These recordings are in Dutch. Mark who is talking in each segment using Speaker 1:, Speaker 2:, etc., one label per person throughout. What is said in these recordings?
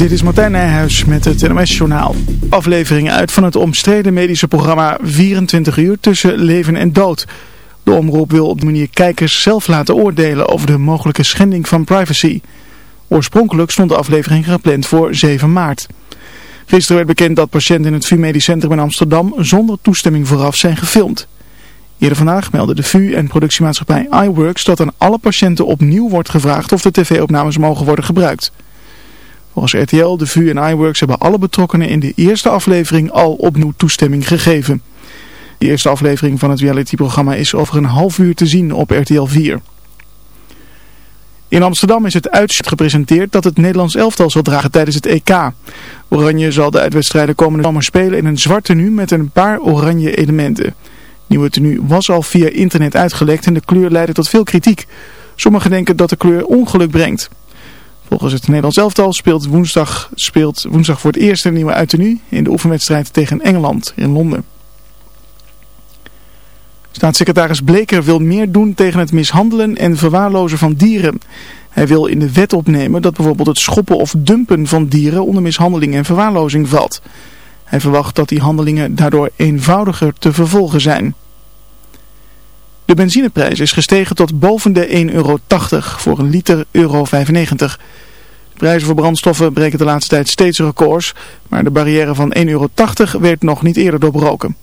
Speaker 1: Dit is Martijn Nijhuis met het NOS-journaal. Afleveringen uit van het omstreden medische programma 24 uur tussen leven en dood. De omroep wil op die manier kijkers zelf laten oordelen over de mogelijke schending van privacy. Oorspronkelijk stond de aflevering gepland voor 7 maart. Gisteren werd bekend dat patiënten in het VU Medisch Centrum in Amsterdam zonder toestemming vooraf zijn gefilmd. Eerder vandaag meldde de VU en productiemaatschappij iWorks dat aan alle patiënten opnieuw wordt gevraagd of de tv-opnames mogen worden gebruikt. Volgens RTL, de VU en iWorks hebben alle betrokkenen in de eerste aflevering al opnieuw toestemming gegeven. De eerste aflevering van het realityprogramma is over een half uur te zien op RTL 4. In Amsterdam is het uitzicht gepresenteerd dat het Nederlands elftal zal dragen tijdens het EK. Oranje zal de uitwedstrijden komende zomer spelen in een zwart tenue met een paar oranje elementen. Nieuwe tenue was al via internet uitgelekt en de kleur leidde tot veel kritiek. Sommigen denken dat de kleur ongeluk brengt. Volgens het Nederlands elftal speelt woensdag, speelt woensdag voor het eerst een nieuwe uittenue in de oefenwedstrijd tegen Engeland in Londen. Staatssecretaris Bleker wil meer doen tegen het mishandelen en verwaarlozen van dieren. Hij wil in de wet opnemen dat bijvoorbeeld het schoppen of dumpen van dieren onder mishandeling en verwaarlozing valt. Hij verwacht dat die handelingen daardoor eenvoudiger te vervolgen zijn. De benzineprijs is gestegen tot boven de 1,80 euro voor een liter euro 95. Prijzen voor brandstoffen breken de laatste tijd steeds records, maar de barrière van 1,80 euro werd nog niet eerder doorbroken.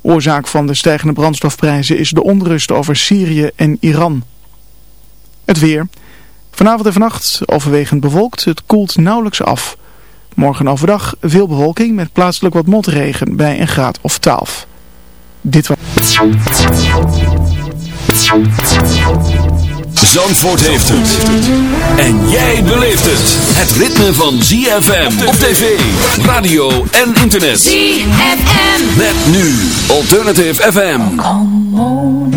Speaker 1: Oorzaak van de stijgende brandstofprijzen is de onrust over Syrië en Iran. Het weer. Vanavond en vannacht overwegend bewolkt, het koelt nauwelijks af. Morgen overdag veel bewolking met plaatselijk wat motregen bij een graad of 12. Dit was...
Speaker 2: Zandvoort heeft het. En jij beleeft het. Het ritme van ZFM op tv, radio en internet.
Speaker 3: ZFM.
Speaker 2: Met nu Alternative FM.
Speaker 4: Come on,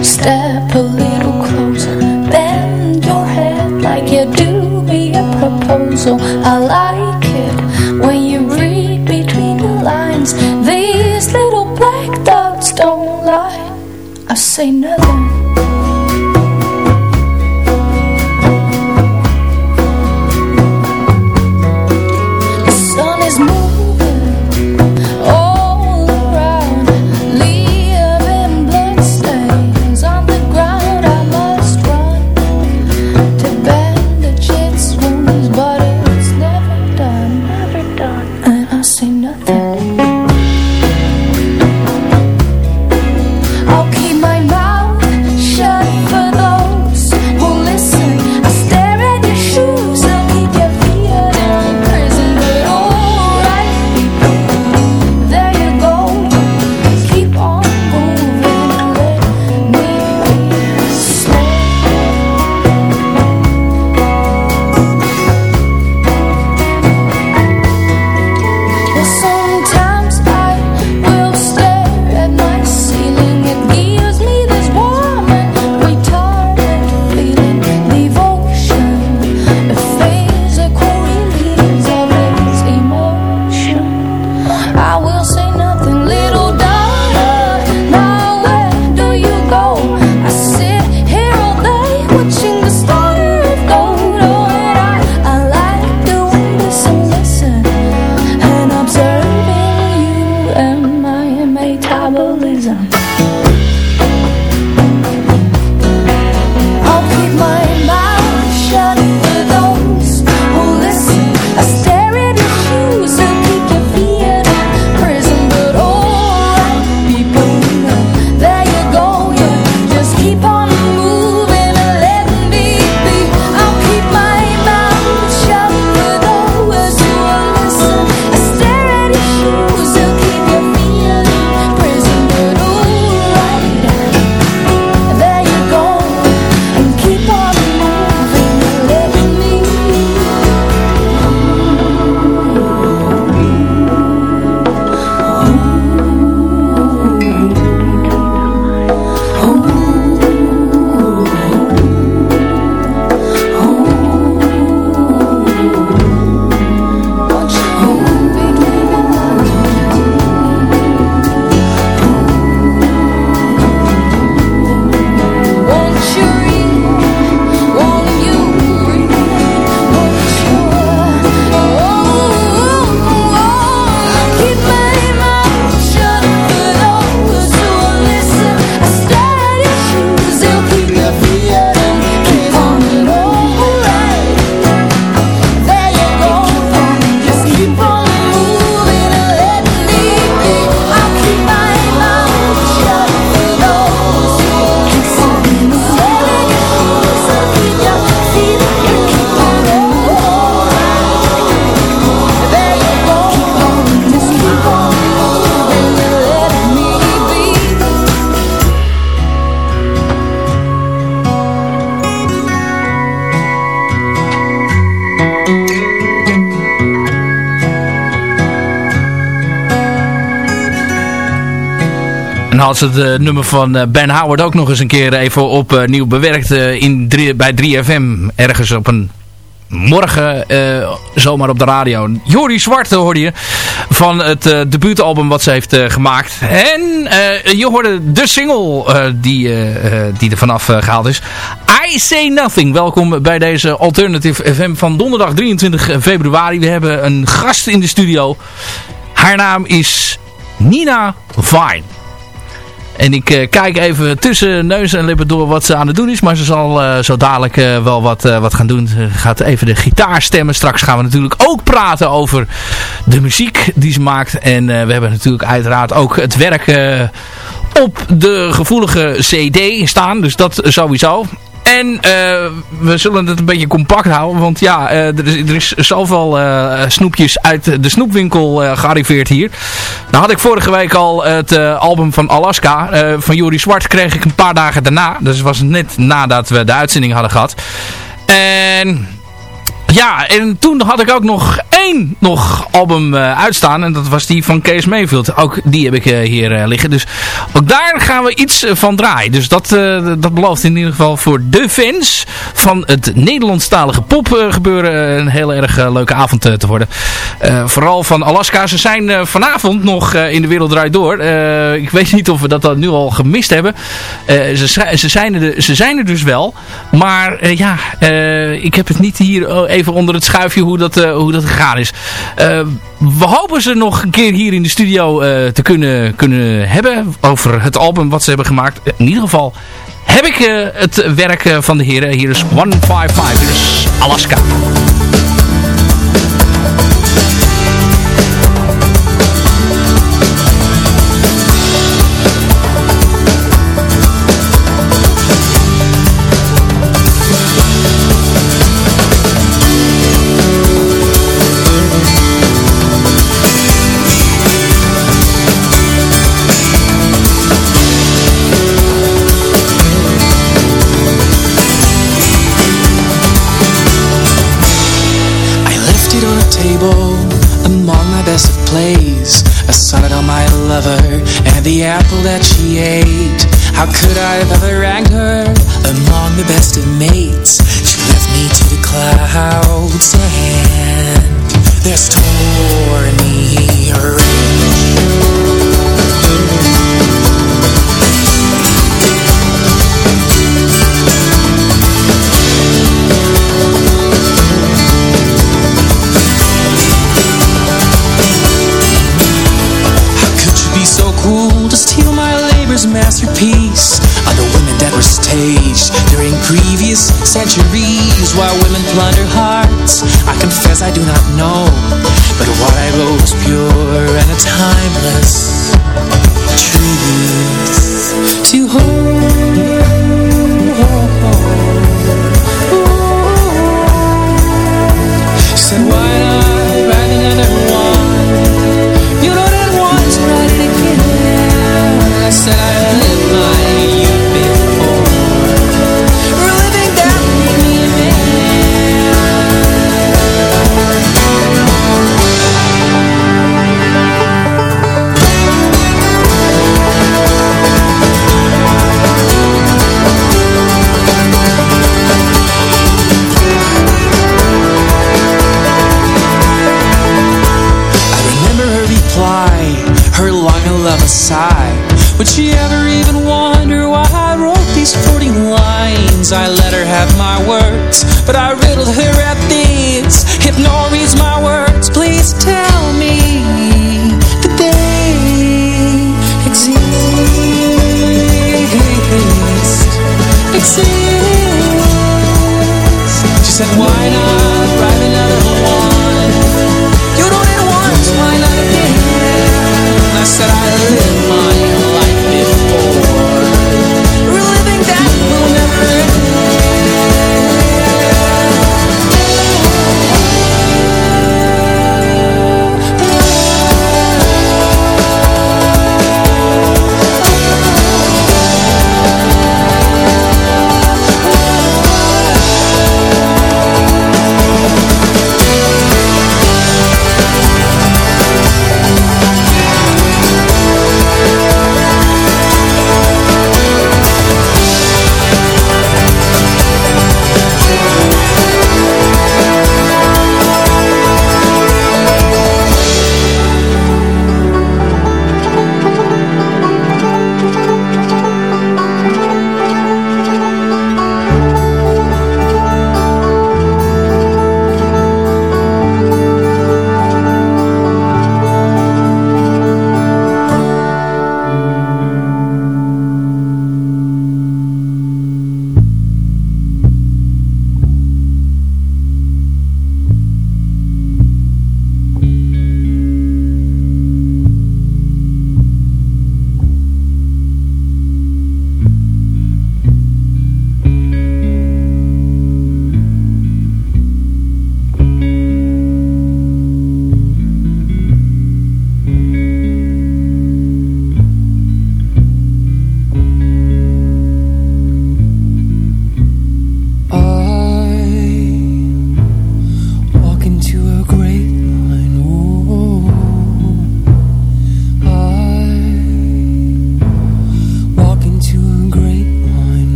Speaker 4: step a little closer. Bend your head like you do me a proposal. I like it when you read between the lines. These little black dots don't lie. I say nothing.
Speaker 3: Ze het nummer van Ben Howard ook nog eens een keer even opnieuw bewerkt in bij 3FM. Ergens op een morgen zomaar op de radio. Jori Zwart hoorde je van het uh, debuutalbum wat ze heeft gemaakt. En je hoorde de single die, die er vanaf gehaald is. I Say Nothing. Welkom bij deze Alternative FM van donderdag 23 februari. We hebben een gast in de studio. Haar naam is Nina Vine. En ik uh, kijk even tussen neus en lippen door wat ze aan het doen is. Maar ze zal uh, zo dadelijk uh, wel wat, wat gaan doen. Ze gaat even de gitaar stemmen. Straks gaan we natuurlijk ook praten over de muziek die ze maakt. En we hebben natuurlijk uiteraard ook het werk op de gevoelige cd staan. Dus dat sowieso. En uh, we zullen het een beetje compact houden. Want ja, uh, er, is, er is zoveel uh, snoepjes uit de snoepwinkel gearriveerd hier. Nou had ik vorige week al het album van Alaska. van Jori Zwart kreeg ik een paar dagen daarna. Dus het was net nadat we de uitzending hadden gehad. En ja, en toen had ik ook nog één nog album uh, uitstaan. En dat was die van Kees Mayfield. Ook die heb ik uh, hier uh, liggen. Dus ook daar gaan we iets van draaien. Dus dat, dat belooft in ieder geval voor de fans van het Nederlandstalige popgebeuren een heel erg leuke avond te worden. vooral van Alaska. Ze zijn vanavond nog in de wereld draait door. ik weet niet of we dat dan nu al gemist hebben. ze, ze, zijn er, ze zijn er dus wel. Maar ja, ik heb het niet hier even onder het schuifje hoe dat, uh, hoe dat gegaan is. Uh, we hopen ze nog een keer hier in de studio uh, te kunnen, kunnen hebben over het album wat ze hebben gemaakt. In ieder geval heb ik het werk van de heren. Hier is 155, dus Alaska.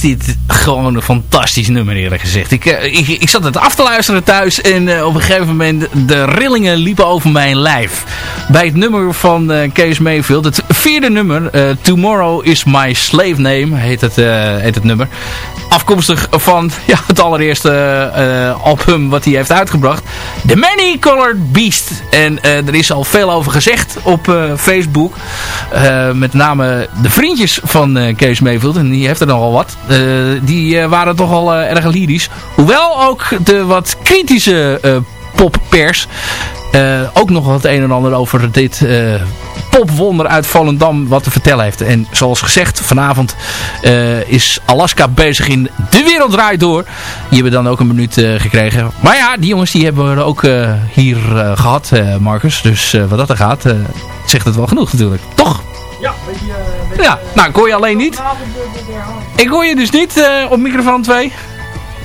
Speaker 3: Dit gewoon een fantastisch nummer eerlijk gezegd. Ik, eh, ik, ik zat het af te luisteren thuis en eh, op een gegeven moment de rillingen liepen over mijn lijf. Bij het nummer van eh, Kees Mayfield, het vierde nummer, Tomorrow is my slave name, heet het, heet het nummer. Afkomstig van ja, het allereerste eh, album wat hij heeft uitgebracht. The Many Colored Beast. En eh, er is al veel over gezegd op eh, Facebook. Met name de vriendjes van Kees Mayfield. En die heeft er nogal wat. Die waren toch al erg lyrisch. Hoewel ook de wat kritische poppers eh, ook nog wat een en ander over dit eh, popwonder uit Volendam wat te vertellen heeft. En zoals gezegd, vanavond eh, is Alaska bezig in De Wereld Draait Door. Die hebben dan ook een minuut gekregen. Maar ja, die jongens die hebben we ook hier eh, gehad, eh, Marcus. Dus wat dat er gaat, zegt het wel genoeg natuurlijk. Toch? Ja, ja, nou ik hoor je alleen niet. Ik hoor je dus niet op microfoon 2.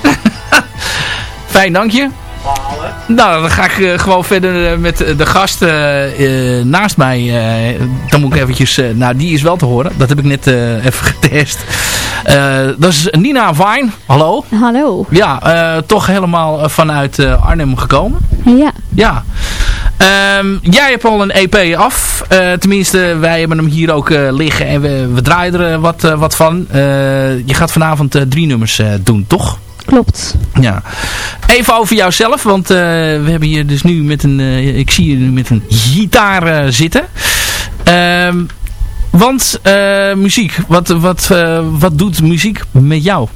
Speaker 3: Fijn, dank je. Nou, dan ga ik eh, gewoon verder eh, met de gast eh, eh, naast mij. eh, dan moet ik eventjes... eh, nou, die is wel te horen. Dat heb ik net eh, even getest. Eh, dat is Nina Vine. Hallo.
Speaker 5: Hallo.
Speaker 3: Ja, eh, toch helemaal eh, vanuit eh, Arnhem gekomen.
Speaker 5: Ja.
Speaker 3: Ja. Ehm, jij hebt al een EP af. Eh, tenminste, wij hebben hem hier ook eh, liggen. En we, we draaien er eh, wat, eh, wat van. Eh, je gaat vanavond eh, drie nummers eh, doen, toch?
Speaker 5: Klopt.
Speaker 3: Ja. Even over jouzelf, want eh, we hebben hier dus nu met een, eh, ik zie je nu met een gitaar eh, zitten. Ehm, want muziek, wat, wat, wat doet muziek met jou?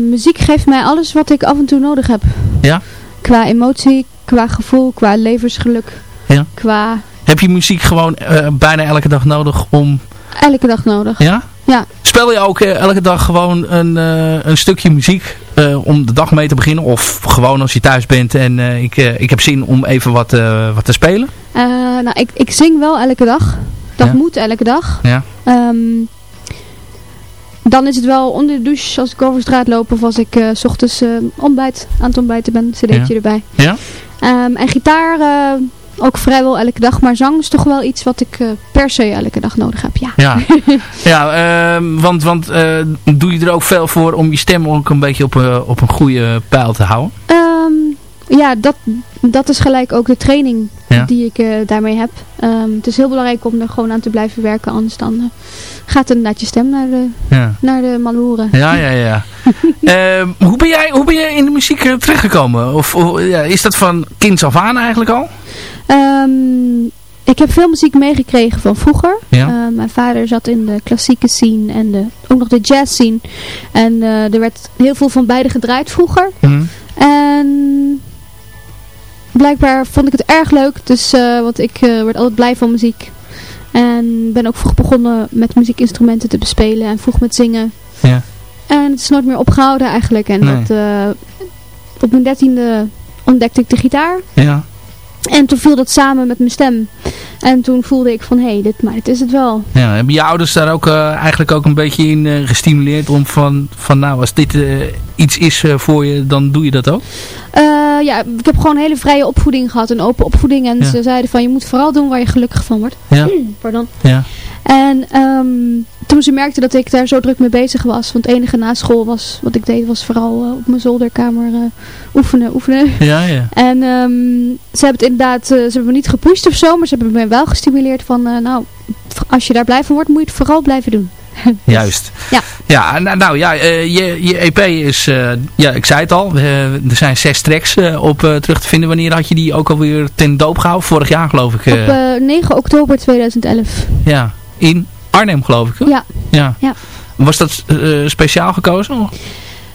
Speaker 5: Muziek geeft mij alles wat ik af en toe nodig heb.
Speaker 3: Ja?
Speaker 5: Qua emotie, qua gevoel, qua levensgeluk.
Speaker 3: Ja.
Speaker 5: Qua
Speaker 3: Heb je muziek gewoon bijna elke dag nodig om...
Speaker 5: elke dag nodig.
Speaker 3: Ja?
Speaker 5: Ja.
Speaker 3: Speel je ook eh, elke dag gewoon een, eh, een stukje muziek eh, om de dag mee te beginnen? Of gewoon als je thuis bent en ik, ik heb zin om even wat, wat te spelen?
Speaker 5: Nou, ik, ik zing wel elke dag. Dat
Speaker 3: Ja.
Speaker 5: moet elke dag.
Speaker 3: Ja.
Speaker 5: Ehm, dan is het wel onder de douche als ik over straat loop of als ik s ochtends ontbijt, aan het ontbijten ben, cd'tje
Speaker 3: Ja.
Speaker 5: erbij.
Speaker 3: Ja?
Speaker 5: Ehm, en gitaar ook vrijwel elke dag, maar zang is toch wel iets wat ik eh, per se elke dag nodig heb, ja.
Speaker 3: Ja, ja ehm, want, want eh, doe je er ook veel voor om je stem ook een beetje op, eh, op een goede pijl te houden?
Speaker 5: Ehm, ja, dat, dat is gelijk ook de training
Speaker 3: Ja.
Speaker 5: die ik daarmee heb. Ehm, het is heel belangrijk om er gewoon aan te blijven werken, anders dan gaat inderdaad je stem naar de,
Speaker 3: Ja.
Speaker 5: naar de maloeren.
Speaker 3: Ja, ja, ja. Hoe, ben jij, hoe ben jij in de muziek terechtgekomen? Of, of, ja, is dat van kinds af aan eigenlijk al?
Speaker 5: Ehm, ik heb veel muziek meegekregen van vroeger.
Speaker 3: Ja.
Speaker 5: Ehm, mijn vader zat in de klassieke scene en de, ook nog de jazz scene. En eh, er werd heel veel van beide gedraaid vroeger.
Speaker 3: Hm.
Speaker 5: En blijkbaar vond ik het erg leuk. Dus, eh, want ik eh, werd altijd blij van muziek. En ben ook vroeg begonnen met muziekinstrumenten te bespelen en vroeg met zingen.
Speaker 3: Ja.
Speaker 5: En het is nooit meer opgehouden eigenlijk. En
Speaker 3: Nee.
Speaker 5: dat, eh, op mijn dertiende ontdekte ik de gitaar.
Speaker 3: Ja.
Speaker 5: En toen viel dat samen met mijn stem. En toen voelde ik van, hé, hey, dit, maar dit is het wel.
Speaker 3: Ja, hebben je ouders daar ook eh, eigenlijk ook een beetje in eh, gestimuleerd om van, van nou als dit eh, iets is voor je, dan doe je dat ook?
Speaker 5: Ja, ik heb gewoon een hele vrije opvoeding gehad. Een open opvoeding. En
Speaker 3: Ja.
Speaker 5: ze zeiden van, je moet vooral doen waar je gelukkig van wordt.
Speaker 3: Ja.
Speaker 5: Pardon.
Speaker 3: Ja.
Speaker 5: En ehm, toen ze merkte dat ik daar zo druk mee bezig was. Want het enige na school was, wat ik deed, was vooral eh, op mijn zolderkamer eh, oefenen, oefenen.
Speaker 3: Ja, ja.
Speaker 5: En ehm, ze hebben het inderdaad, eh, ze hebben me niet gepusht of zo, maar ze hebben me wel gestimuleerd van, nou, als je daar blij van wordt, moet je het vooral blijven doen.
Speaker 3: Juist.
Speaker 5: Ja.
Speaker 3: Ja, nou, ja, je, je EP is, ja, ik zei het al, er zijn zes tracks op terug te vinden. Wanneer had je die ook alweer ten doop gehouden? Vorig jaar geloof ik.
Speaker 5: Op eh, 9 oktober 2011.
Speaker 3: ja, in Arnhem geloof ik. hè?
Speaker 5: Ja.
Speaker 3: ja.
Speaker 5: Ja.
Speaker 3: Was dat eh, speciaal gekozen?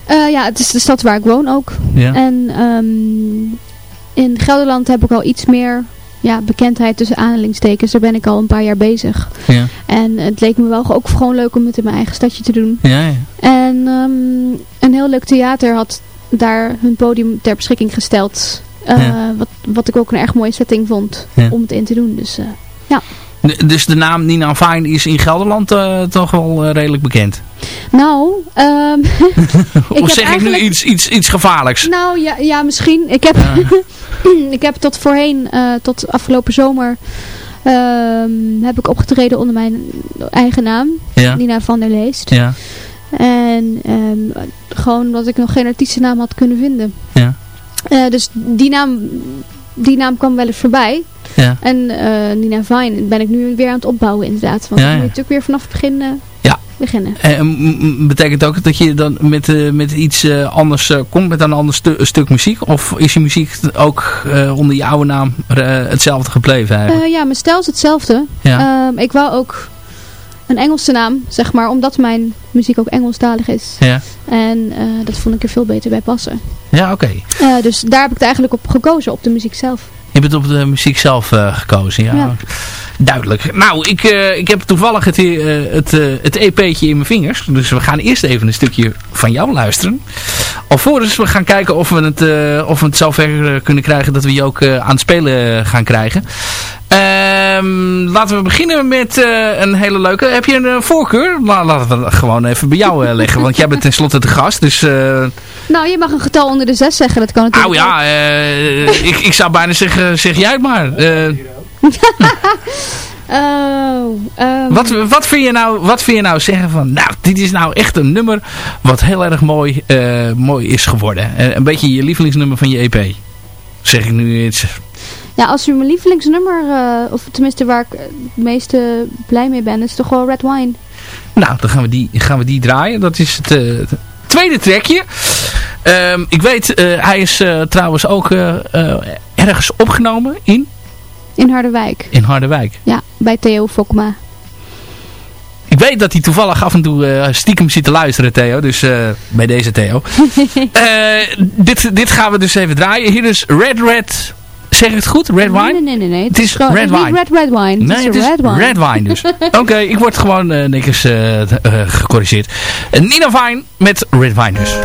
Speaker 5: Eh, ja, het is de stad waar ik woon ook.
Speaker 3: Ja.
Speaker 5: En ehm, in Gelderland heb ik al iets meer ja, bekendheid tussen aanhalingstekens. Daar ben ik al een paar jaar bezig.
Speaker 3: Ja.
Speaker 5: En het leek me wel ook gewoon leuk om het in mijn eigen stadje te doen.
Speaker 3: Ja, ja.
Speaker 5: En ehm, een heel leuk theater had daar hun podium ter beschikking gesteld. Eh,
Speaker 3: Ja.
Speaker 5: wat, wat ik ook een erg mooie setting vond
Speaker 3: Ja.
Speaker 5: om het in te doen. Dus ja.
Speaker 3: Dus de naam Nina Fine is in Gelderland eh, toch wel eh, redelijk bekend.
Speaker 5: Nou, ehm
Speaker 3: of
Speaker 5: heb
Speaker 3: zeg ik nu iets, iets, iets gevaarlijks?
Speaker 5: nou ja, ja misschien. Ik heb, ik heb tot voorheen, eh, tot afgelopen zomer, ehm, heb ik opgetreden onder mijn eigen naam.
Speaker 3: Ja,
Speaker 5: Nina van der Leest.
Speaker 3: ja,
Speaker 5: En ehm, gewoon omdat ik nog geen artiestennaam had kunnen vinden.
Speaker 3: ja.
Speaker 5: Dus die naam, die naam kwam wel eens voorbij.
Speaker 3: Ja.
Speaker 5: En eh, Nina Vine ben ik nu weer aan het opbouwen inderdaad. Want
Speaker 3: Ja,
Speaker 5: dan moet je natuurlijk weer vanaf het begin eh,
Speaker 3: Ja.
Speaker 5: beginnen.
Speaker 3: Eh, m- m- betekent ook dat je dan met, eh, met iets eh, anders eh, komt, met een ander stu- stuk muziek? Of is je muziek ook eh, onder je oude naam eh, hetzelfde gebleven eigenlijk?
Speaker 5: Eh, ja, mijn stijl is hetzelfde. Ehm, ik wou ook een Engelse naam, zeg maar, omdat mijn muziek ook Engelstalig is.
Speaker 3: ja.
Speaker 5: En eh, dat vond ik er veel beter bij passen.
Speaker 3: ja, oké.
Speaker 5: Eh, dus daar heb ik het eigenlijk op gekozen, op de muziek zelf.
Speaker 3: Je bent op de muziek zelf eh, gekozen, ja.
Speaker 5: Ja.
Speaker 3: Duidelijk. Nou, ik, eh, ik heb toevallig het, eh, het, het EP'tje in mijn vingers. Dus we gaan eerst even een stukje van jou luisteren. Alvorens we gaan kijken of we het, of we het zover kunnen krijgen dat we je ook aan het spelen gaan krijgen. Ehm, laten we beginnen met een hele leuke. Heb je een voorkeur? La- laten we gewoon even bij jou eh, leggen. Want jij bent tenslotte de gast. Dus,
Speaker 5: Nou, je mag een getal onder de zes zeggen, dat kan natuurlijk
Speaker 3: nou ja, eh, ik, ik zou bijna zeggen, zeg jij het maar. Eh,
Speaker 5: Oh, ehm,
Speaker 3: Wat, wat, vind je nou, wat vind je nou zeggen van, nou, dit is nou echt een nummer wat heel erg mooi, eh, mooi is geworden. Een beetje je lievelingsnummer van je EP. Zeg ik nu iets.
Speaker 5: Ja, als u mijn lievelingsnummer, of tenminste waar ik het meeste blij mee ben, is toch wel Red Wine.
Speaker 3: Nou, dan gaan we die, gaan we die draaien. Dat is het, het tweede trekje. Ehm, ik weet, eh, hij is eh, trouwens ook eh, ergens opgenomen in,
Speaker 5: In Harderwijk.
Speaker 3: in Harderwijk.
Speaker 5: Ja, bij Theo Fokma.
Speaker 3: Ik weet dat hij toevallig af en toe stiekem zit te luisteren, Theo. Dus bij deze Theo. Dit, dit gaan we dus even draaien. Hier is Red Red. Zeg ik het goed? Red Wine?
Speaker 5: Nee, nee, nee, nee.
Speaker 3: Het is red
Speaker 5: het niet
Speaker 3: wine.
Speaker 5: Red Red Wine.
Speaker 3: Nee,
Speaker 5: het is Red Wine.
Speaker 3: Red Wine dus. Oké, ik word gewoon eh netjes eh, gecorrigeerd. Nina Vine met Red Wine dus.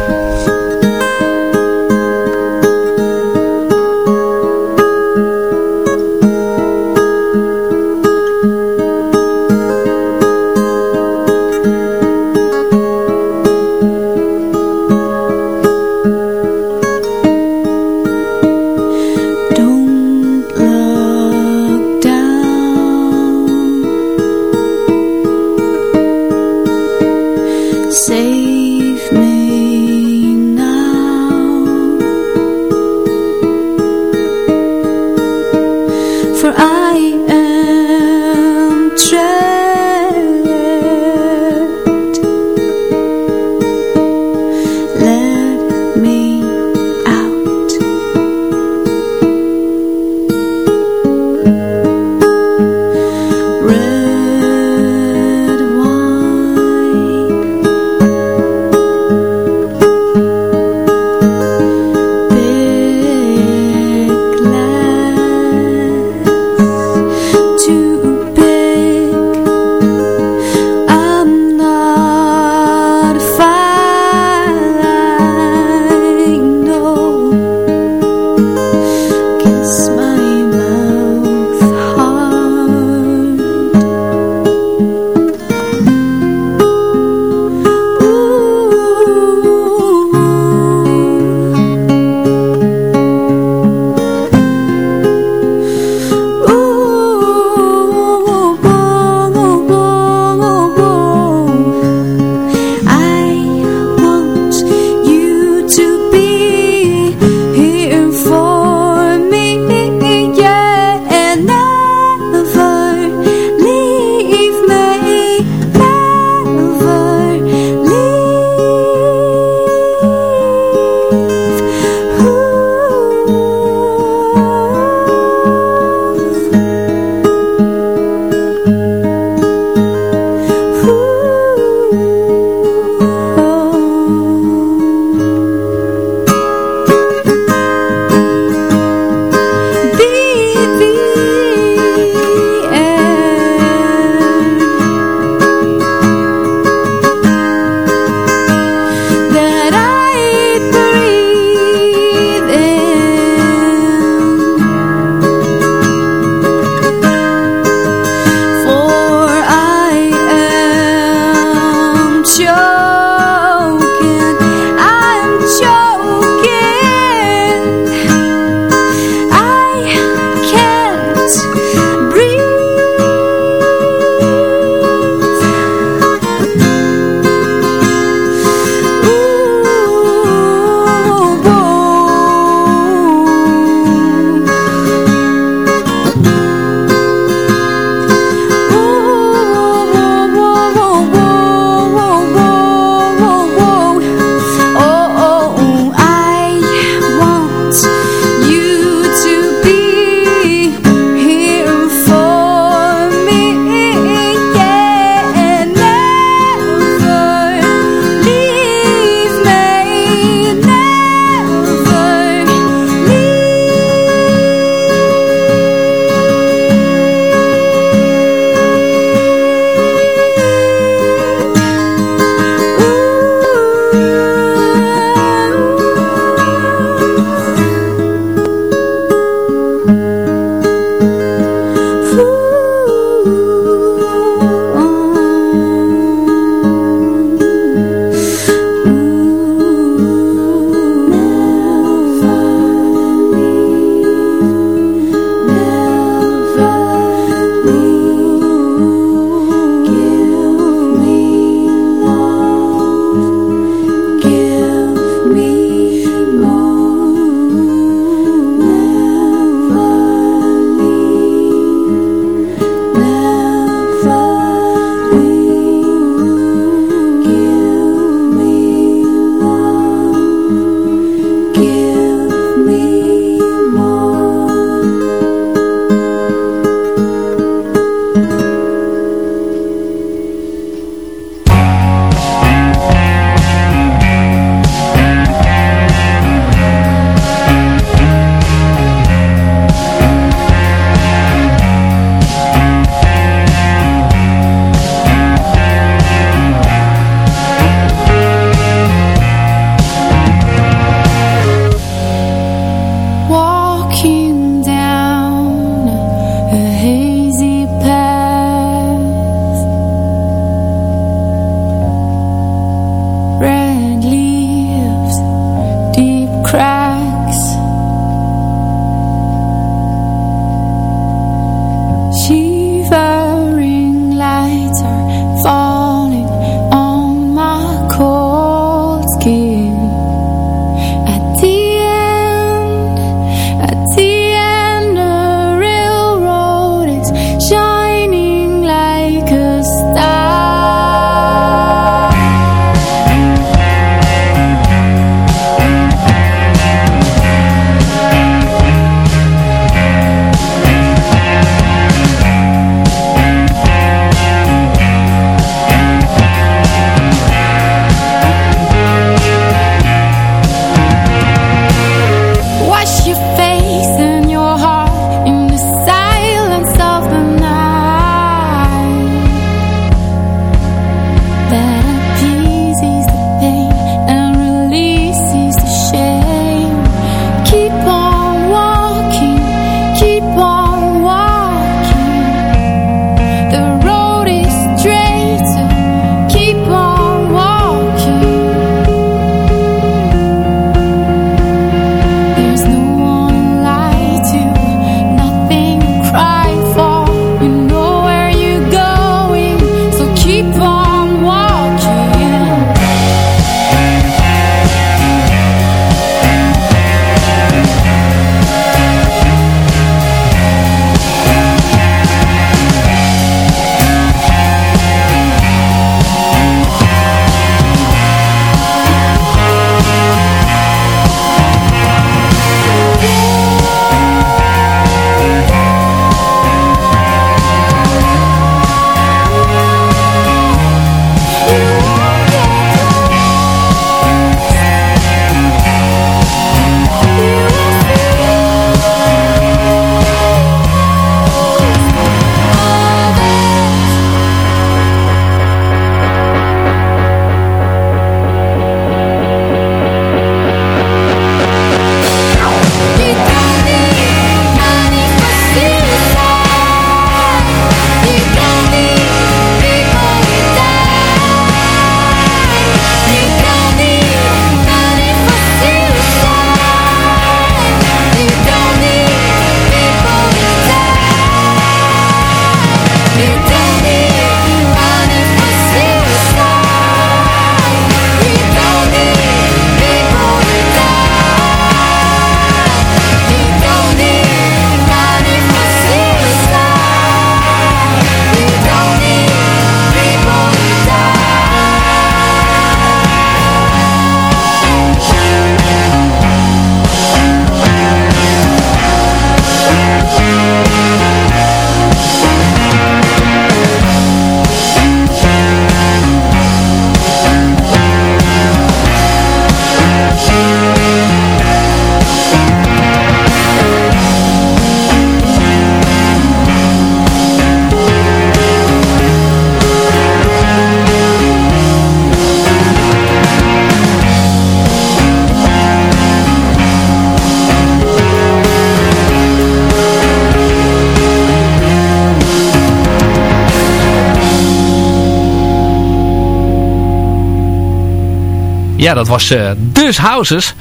Speaker 3: Ja, dat was uh, Dus Houses.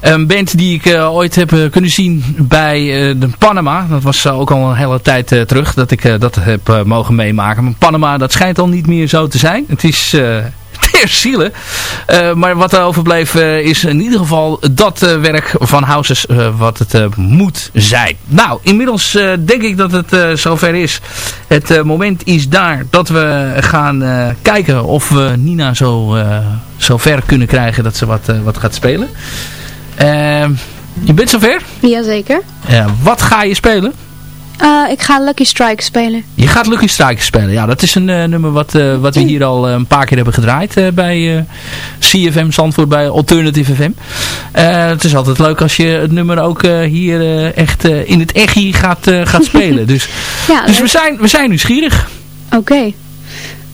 Speaker 3: Een band die ik uh, ooit heb uh, kunnen zien bij de Panama. Dat was ook al een hele tijd terug dat ik dat heb mogen meemaken. Maar Panama, dat schijnt al niet meer zo te zijn. Het is zielen. Uh, maar wat er overbleef uh, is in ieder geval dat uh, werk van Houses wat het moet zijn. Nou, inmiddels denk ik dat het zover is. Het moment is daar dat we gaan kijken of we Nina zo, zo ver kunnen krijgen dat ze wat, wat gaat spelen. je bent zover?
Speaker 5: Jazeker.
Speaker 3: wat ga je spelen?
Speaker 5: Uh, ik ga Lucky Strike spelen.
Speaker 3: Je gaat Lucky Strike spelen. Ja, dat is een uh, nummer wat, uh, wat we hier al een paar keer hebben gedraaid bij CFM Zandvoort, bij Alternative FM. het is altijd leuk als je het nummer ook hier echt in het echi gaat, gaat spelen. Dus, ja, dus we, zijn, we zijn nieuwsgierig.
Speaker 5: Oké. Okay.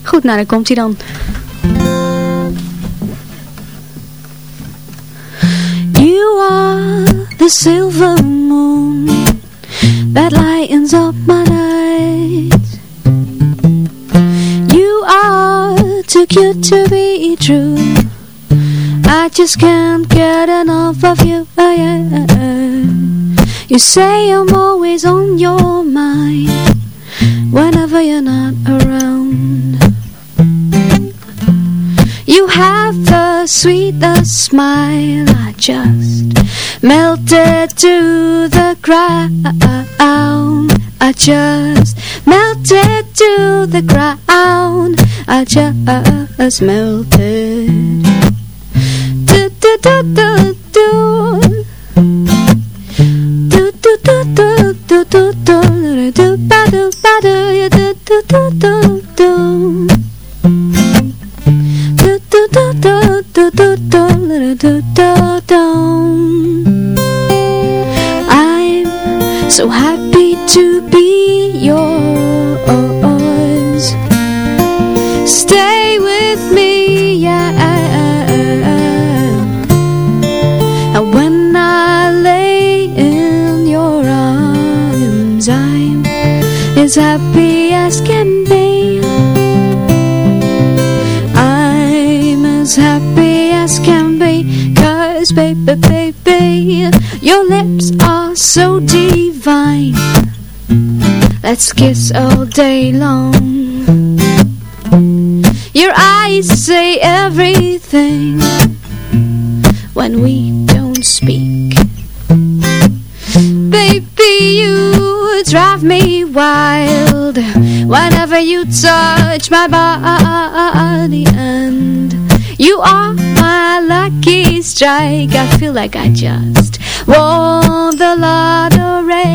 Speaker 5: Goed, nou dan komt hij dan. You are the silver moon that lightens up my night. You are too cute to be true. I just can't get enough of you. You say I'm always on your mind whenever you're not around. You have the sweetest smile I just melted to the ground. I just melted to the ground. I just melted. do do do do do do do do do do do do do ba do ba do do do do do do I'm so happy to be yours. Stay with me, yeah. And when I lay in your arms I'm as happy as can be. I'm as happy as can be. Cause baby, baby Your lips are so divine. Let's kiss all day long. Your eyes say everything When we don't speak. Baby, you drive me wild. Whenever you touch my body And you are my lucky strike. I feel like I just won the lottery.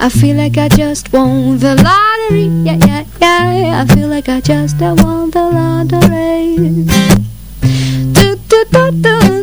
Speaker 5: I feel like I just won the lottery. Yeah, yeah, yeah. I feel like I just won the lottery. Do, do, do, do,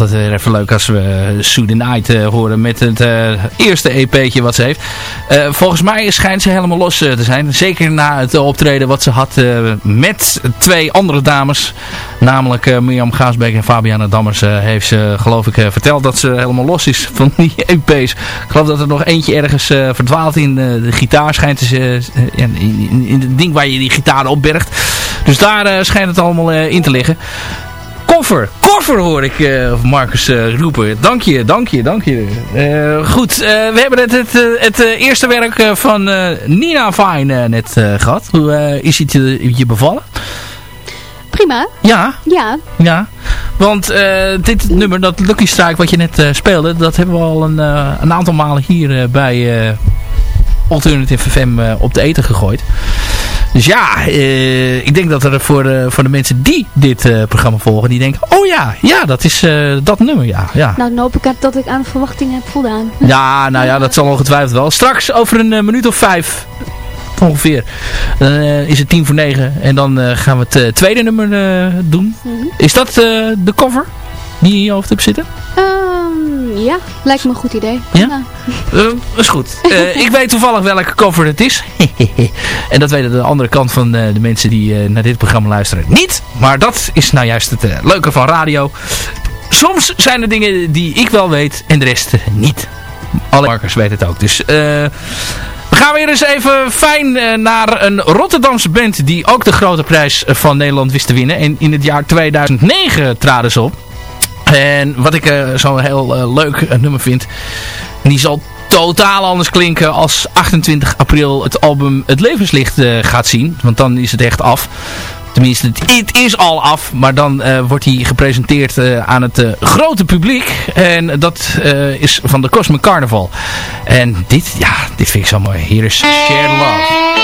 Speaker 3: altijd weer even leuk als we Sue the Night eh, horen met het eh, eerste EP'tje wat ze heeft. Eh, volgens mij schijnt ze helemaal los eh, te zijn. Zeker na het optreden wat ze had eh, met twee andere dames. Namelijk eh, Mirjam Gaasbeek en Fabiana Dammers eh, heeft ze geloof ik eh, verteld dat ze helemaal los is van die EP's. Ik geloof dat er nog eentje ergens eh, verdwaalt in eh, de gitaar schijnt ze- eh, in, in, het ding waar je die gitaar opbergt. Dus daar eh, schijnt het allemaal eh, in te liggen. Koffer, koffer hoor ik eh, Marcus eh, roepen. Dank je, dank je, dank je. Eh, goed, we hebben het, het, het eerste werk van Nina Fine net eh, gehad. Hoe is het je, je bevallen?
Speaker 5: Prima,
Speaker 3: Ja,
Speaker 5: ja.
Speaker 3: ja. Want dit nummer, dat Lucky Strike wat je net speelde, dat hebben we al een, een aantal malen hier bij Alternative FM op de eten gegooid. Dus ja, eh, ik denk dat er voor, eh, voor de mensen die dit eh, programma volgen, die denken, oh ja, ja, dat is dat nummer, ja. ja.
Speaker 5: Nou, dan hoop ik dat ik aan de verwachtingen heb voldaan.
Speaker 3: Ja, nou ja, dat zal ongetwijfeld wel. Straks over een minuut of vijf, ongeveer, dan is het tien voor negen. En dan gaan we het tweede nummer doen.
Speaker 5: Mhm.
Speaker 3: Is dat de cover die in je hoofd hebt zitten?
Speaker 5: Ehm, ja, lijkt me een goed idee.
Speaker 3: Ja? Dat is goed. Eh, ik weet toevallig welke cover het is. en dat weten de andere kant van eh, de mensen die naar dit programma luisteren niet. Maar dat is nou juist het leuke van radio. Soms zijn er dingen die ik wel weet en de rest niet. Alle markers weten het ook. Dus eh, we gaan weer eens even fijn naar een Rotterdamse band die ook de grote prijs van Nederland wist te winnen. En in het jaar 2009 traden ze op. En wat ik eh, zo'n heel eh, leuk eh, nummer vind. Die zal totaal anders klinken als 28 april het album Het Levenslicht gaat zien. Want dan is het echt af. Tenminste, het, is al af. Maar dan wordt hij gepresenteerd aan het grote publiek. En dat is van de Cosmic Carnival. En dit, ja, dit vind ik zo mooi. Hier is Share Love.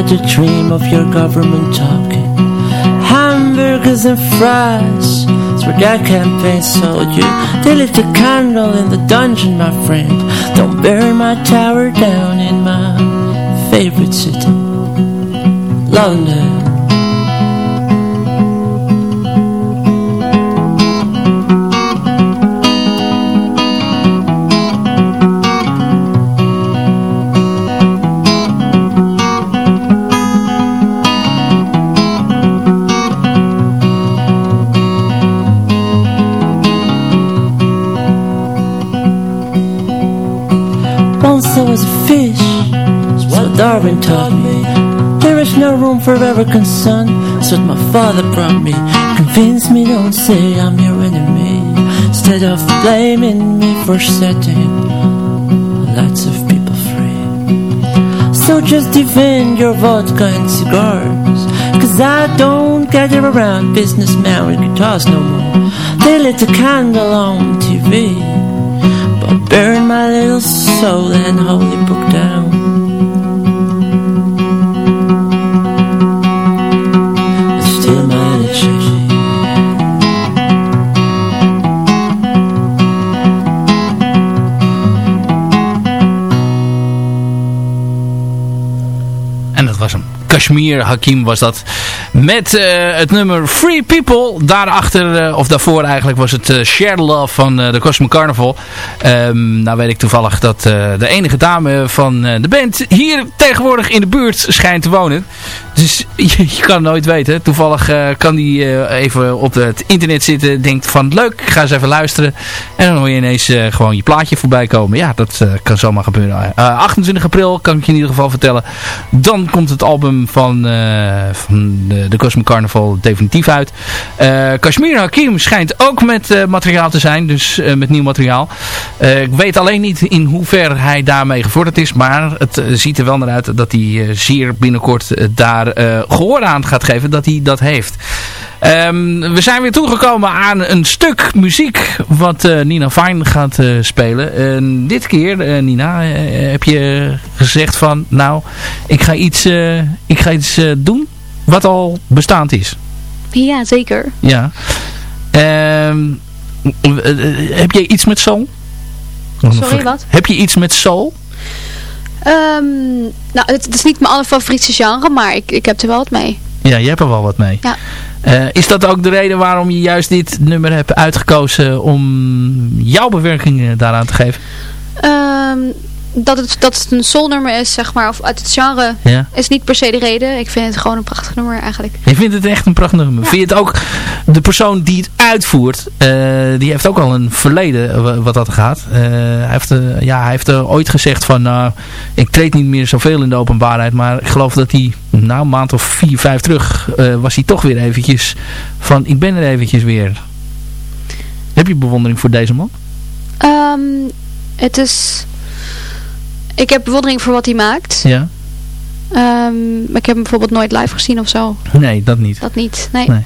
Speaker 6: Had a dream of your government talking. Hamburgers and fries That's where their campaign sold you. They lit a candle in the dungeon, my friend. Don't burn my tower down in my favorite city London. Once there was a fish, it's what Darwin taught me. There is no room for ever concern. That's what my father brought me. Convince me, don't say I'm your enemy. Instead of blaming me for setting Lots of people free. So just defend your vodka and cigars. Cause I don't gather around businessmen with guitars no more. They lit a candle on TV But burn my little soul and holy book down
Speaker 3: Kashmir Hakim was dat. Met uh, het nummer Free People. Daarachter, uh, of daarvoor eigenlijk, was het uh, Love van de Cosmic Carnival. Um, nou weet ik toevallig dat de enige dame van de band hier tegenwoordig in de buurt schijnt te wonen. Dus je, kan nooit weten. Toevallig kan die even op het internet zitten. Denkt van leuk, ik ga eens even luisteren. En dan hoor je ineens gewoon je plaatje voorbij komen. Ja, dat kan zomaar gebeuren. 28 april kan ik je in ieder geval vertellen. Dan komt het album van eh, van de, de Cosmic Carnival definitief uit. Uh, Kashmir Hakim schijnt ook met materiaal te zijn, dus met nieuw materiaal. ik weet alleen niet in hoever hij daarmee gevorderd is, maar het ziet er wel naar uit dat hij zeer binnenkort daar gehoor aan gaat geven dat hij dat heeft. Um, we zijn weer toegekomen aan een stuk muziek wat uh, Nina Fine gaat uh, spelen. En dit keer, uh, Nina, heb je gezegd van, nou, ik ga iets, ik ga iets doen wat al bestaand is.
Speaker 7: Ja, zeker.
Speaker 3: Ja. Um, heb je iets met soul?
Speaker 7: Sorry, wat?
Speaker 3: Heb je iets met soul?
Speaker 7: Um, nou, het, het, is niet mijn allerfavoriete genre, maar ik, ik heb er wel wat mee.
Speaker 3: Ja, je hebt er wel wat mee.
Speaker 7: Ja.
Speaker 3: Uh, is dat ook de reden waarom je juist dit nummer hebt uitgekozen om jouw bewerking daaraan te geven?
Speaker 7: Um, dat, het, dat het een soulnummer is, zeg maar, of uit het genre,
Speaker 3: ja.
Speaker 7: is niet per se de reden. Ik vind het gewoon een prachtig nummer eigenlijk.
Speaker 3: Je vindt het echt een prachtig nummer. Vind je het ook, de persoon die het uitvoert, uh, die heeft ook al een verleden wat dat gaat. Uh, hij heeft, uh, ja, hij heeft ooit gezegd van, nou, ik treed niet meer zoveel in de openbaarheid, maar ik geloof dat hij, nou, een maand of vier, vijf terug, was hij toch weer eventjes van, ik ben er eventjes weer. Heb je bewondering voor deze man?
Speaker 7: Um, het is ik heb bewondering voor wat hij maakt.
Speaker 3: Ja.
Speaker 7: Um, maar ik heb hem bijvoorbeeld nooit live gezien of zo.
Speaker 3: Nee, dat niet.
Speaker 7: Dat niet, nee.
Speaker 3: nee.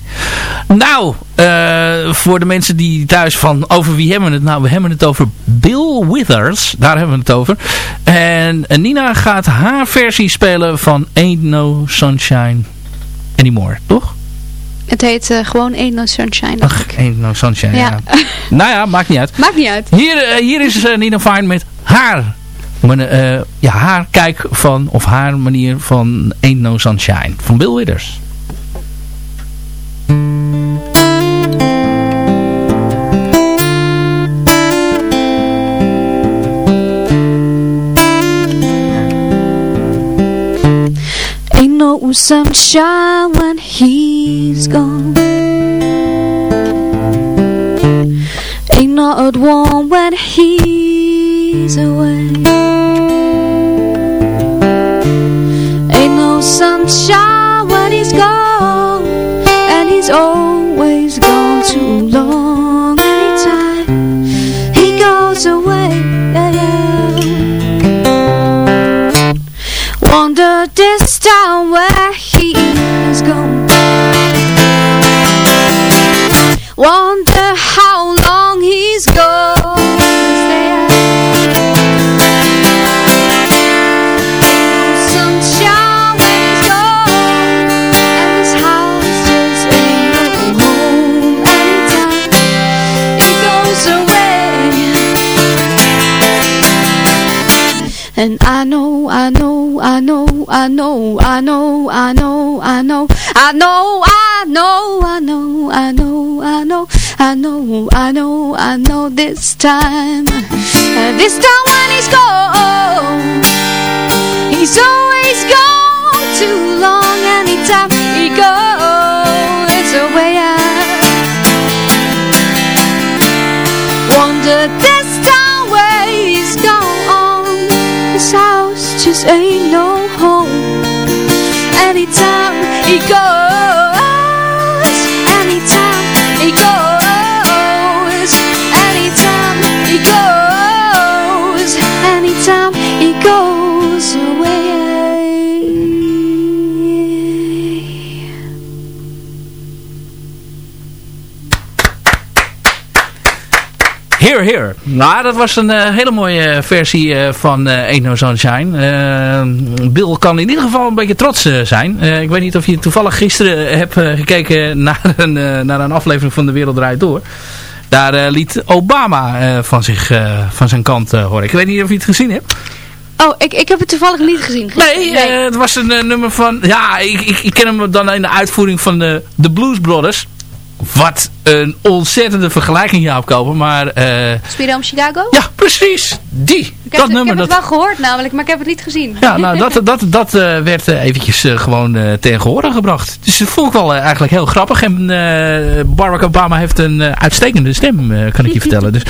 Speaker 3: Nou, uh, voor de mensen die thuis van over wie hebben we het? Nou, we hebben het over Bill Withers. Daar hebben we het over. En Nina gaat haar versie spelen van Ain't No Sunshine Anymore, toch?
Speaker 7: Het heet uh, gewoon Ain't No Sunshine.
Speaker 3: Ach, Ain't No Sunshine, ja. ja. nou ja, maakt niet uit.
Speaker 7: Maakt niet uit.
Speaker 3: Hier, uh, hier is Nina Fine met haar uh, ja, haar kijk van, of haar manier van Ain't No Sunshine van Bill Withers.
Speaker 5: Ain't no sunshine when he's gone Ain't not warm when he's away And I know, I know, I know, I know, I know, I know, I know, I know, I know, I know, I know, I know, I know, I know, I know this time, this time when he's gone, he's always gone too long. Anytime he goes, it's a way out. Wonder this just ain't no home Anytime he goes
Speaker 3: Here, here. Nou, dat was een uh, hele mooie versie uh, van uh, Ain't No Sunshine. Bill kan in ieder geval een beetje trots zijn. ik weet niet of je toevallig gisteren hebt gekeken naar een, naar een aflevering van De Wereld Draait Door. Daar liet Obama van, zich, van zijn kant horen. Ik weet niet of je het gezien hebt.
Speaker 7: Oh, ik, ik heb het toevallig niet gezien.
Speaker 3: Nee, nee. het was een nummer van... Ja, ik, ik, ik, ken hem dan in de uitvoering van de, de Blues Brothers. Wat een ontzettende vergelijking, Jaap Koper. Maar, uh,
Speaker 7: Chicago?
Speaker 3: Ja, precies. Die.
Speaker 7: Ik
Speaker 3: heb,
Speaker 7: dat
Speaker 3: nummer,
Speaker 7: ik heb
Speaker 3: dat...
Speaker 7: het wel gehoord namelijk, maar ik heb het niet gezien.
Speaker 3: Ja, nou, dat, dat, dat uh, werd uh, eventjes gewoon ten gehore gebracht. Dus dat vond ik wel eigenlijk heel grappig. En Barack Obama heeft een uitstekende stem, kan ik je vertellen. Dus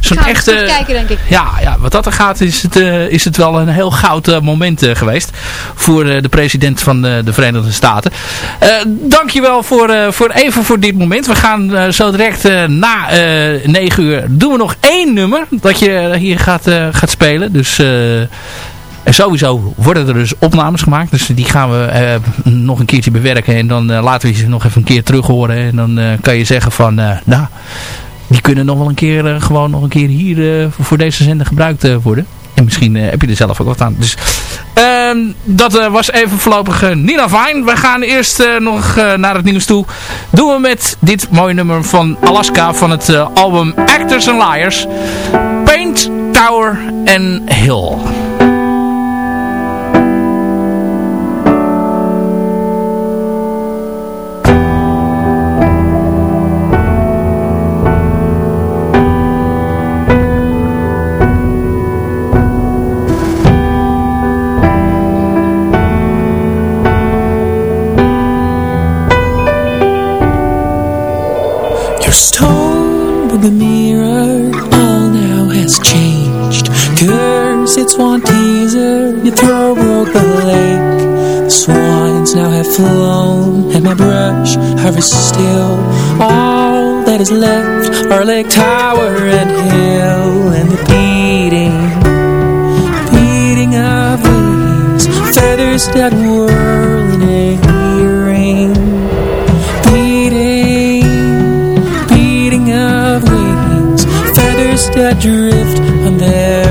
Speaker 3: zo'n echte...
Speaker 5: terugkijken, denk ik.
Speaker 3: Ja, ja, wat dat er gaat is het, eh, is het wel een heel goud eh, moment eh, geweest. Voor de president van de Verenigde Staten. Dankjewel voor, voor even voor dit moment. We gaan zo direct na eh 9 uur doen we nog één nummer. Dat je hier gaat, gaat spelen. Dus... en sowieso worden er dus opnames gemaakt. Dus die gaan we eh, nog een keertje bewerken. En dan eh, laten we ze nog even een keer terug horen. En dan eh, kan je zeggen van... nou, die kunnen nog wel een keer eh, gewoon nog een keer hier eh, voor deze zender gebruikt eh, worden. En misschien heb je er zelf ook wat aan. Dus ehm, dat was even voorlopig Nina Fine. We gaan eerst nog naar het nieuws toe. Doen we met dit mooie nummer van Alaska van het album Actors and Liars. Paint, Tower en Hill.
Speaker 8: Stone with the mirror all now has changed. Curse, it's one teaser. Your throw broke the lake. The swans now have flown, and my brush hovers still. All that is left are lake tower and hill, and the beating, beating of wings, feathers that whirl in a adrift and there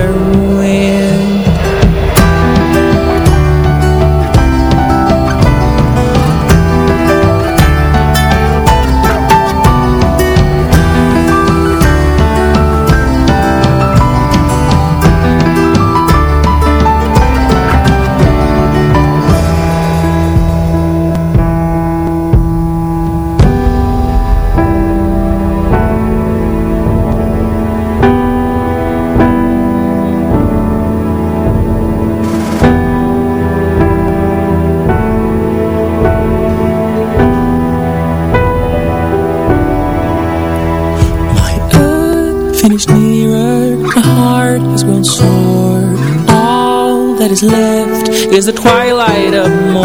Speaker 8: left. Is the twilight of morn